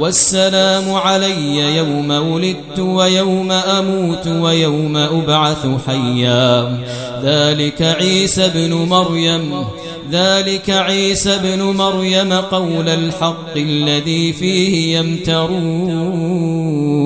والسلام علي يوم ولدت ويوم أموت ويوم أبعث حيا. ذلك عيسى بن مريم. ذلك عيسى بن مريم قول الحق الذي فيه يمترون.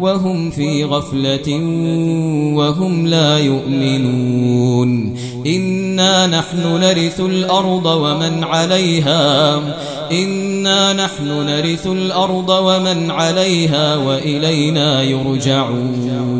وهم في غفلة وهم لا يؤمنون إنا نحن نرث الأرض ومن عليها إنا نحن نرث الأرض ومن عليها وإلينا يرجعون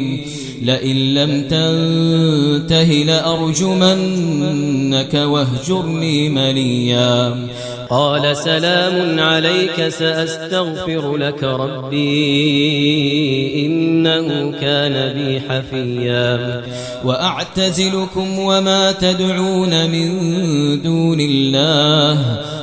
لئن لم تنته لأرجمنك وهجرني مليا. قال سلام عليك سأستغفر لك ربي إنه كان بي حفيا. وأعتزلكم وما تدعون من دون الله.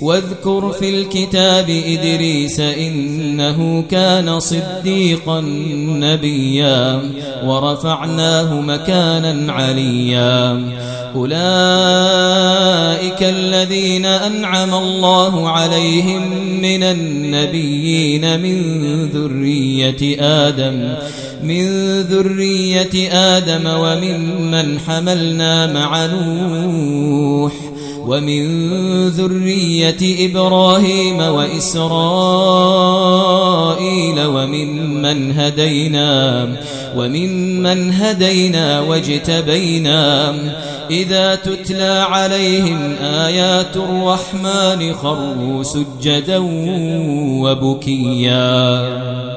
واذكر في الكتاب إدريس إنه كان صديقا نبيا ورفعناه مكانا عليا. أولئك الذين أنعم الله عليهم من النبيين من ذرية آدم من ذرية آدم ومن من حملنا مع نوح. ومن ذرية إبراهيم وإسرائيل ومن من هدينا ومن من هدينا واجتبينا. إذا تتلى عليهم آيات الرحمن خروا سجدا وبكيا.